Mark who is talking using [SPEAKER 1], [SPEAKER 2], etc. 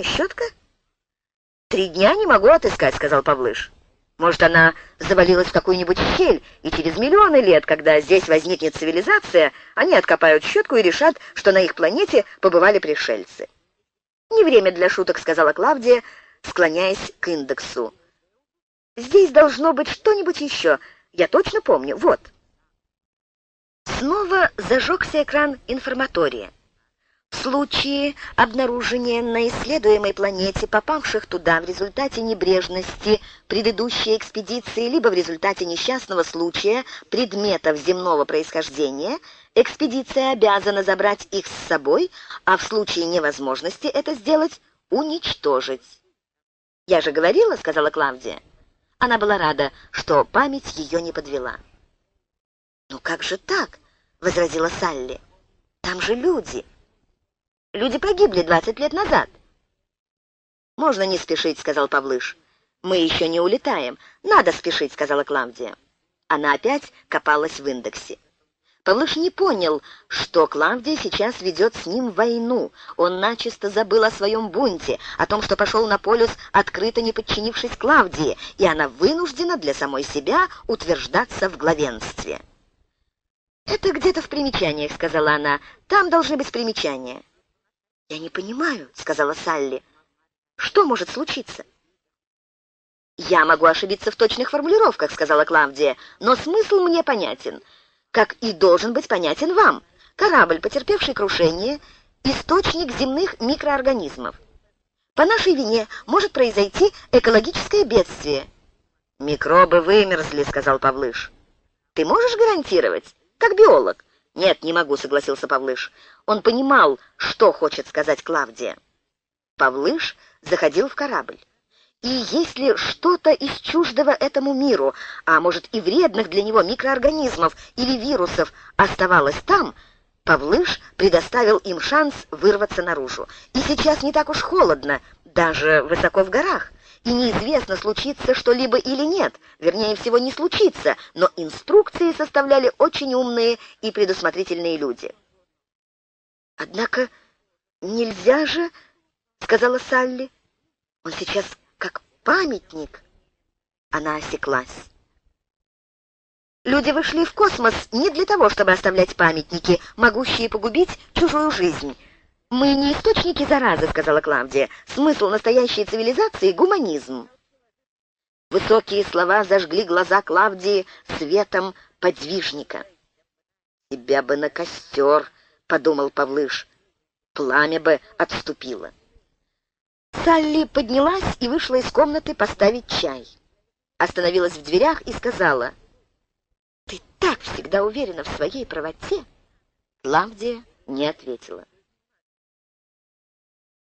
[SPEAKER 1] щетка? Три дня не могу отыскать, сказал Павлыш. Может, она завалилась в какую-нибудь щель, и через миллионы лет, когда здесь возникнет цивилизация, они откопают щетку и решат, что на их планете побывали пришельцы. «Не время для шуток», — сказала Клавдия, склоняясь к индексу. «Здесь должно быть что-нибудь еще. Я точно помню. Вот». Снова зажегся экран информатория. В случае обнаружения на исследуемой планете попавших туда в результате небрежности предыдущей экспедиции либо в результате несчастного случая предметов земного происхождения, экспедиция обязана забрать их с собой, а в случае невозможности это сделать – уничтожить. «Я же говорила», — сказала Клавдия. Она была рада, что память ее не подвела. «Ну как же так?» — возразила Салли. «Там же люди». «Люди погибли двадцать лет назад». «Можно не спешить», — сказал Павлыш. «Мы еще не улетаем. Надо спешить», — сказала Клавдия. Она опять копалась в индексе. Павлыш не понял, что Клавдия сейчас ведет с ним войну. Он начисто забыл о своем бунте, о том, что пошел на полюс, открыто не подчинившись Клавдии, и она вынуждена для самой себя утверждаться в главенстве. «Это где-то в примечаниях», — сказала она. «Там должны быть примечания». «Я не понимаю», — сказала Салли. «Что может случиться?» «Я могу ошибиться в точных формулировках», — сказала Клавдия, «но смысл мне понятен» как и должен быть понятен вам. Корабль, потерпевший крушение, источник земных микроорганизмов. По нашей вине может произойти экологическое бедствие. «Микробы вымерзли», — сказал Павлыш. «Ты можешь гарантировать? Как биолог?» «Нет, не могу», — согласился Павлыш. Он понимал, что хочет сказать Клавдия. Павлыш заходил в корабль. И если что-то из чуждого этому миру, а может и вредных для него микроорганизмов или вирусов оставалось там, Павлыш предоставил им шанс вырваться наружу. И сейчас не так уж холодно, даже высоко в горах. И неизвестно, случится что-либо или нет, вернее всего не случится, но инструкции составляли очень умные и предусмотрительные люди. «Однако нельзя же», — сказала Салли, — «он сейчас памятник!» Она осеклась. Люди вышли в космос не для того, чтобы оставлять памятники, могущие погубить чужую жизнь. «Мы не источники заразы», — сказала Клавдия. «Смысл настоящей цивилизации — гуманизм». Высокие слова зажгли глаза Клавдии светом подвижника. «Тебя бы на костер», — подумал Павлыш. «Пламя бы отступило». Салли поднялась и вышла из комнаты поставить чай. Остановилась в дверях и сказала, «Ты так всегда уверена в своей правоте!» Клавдия не ответила.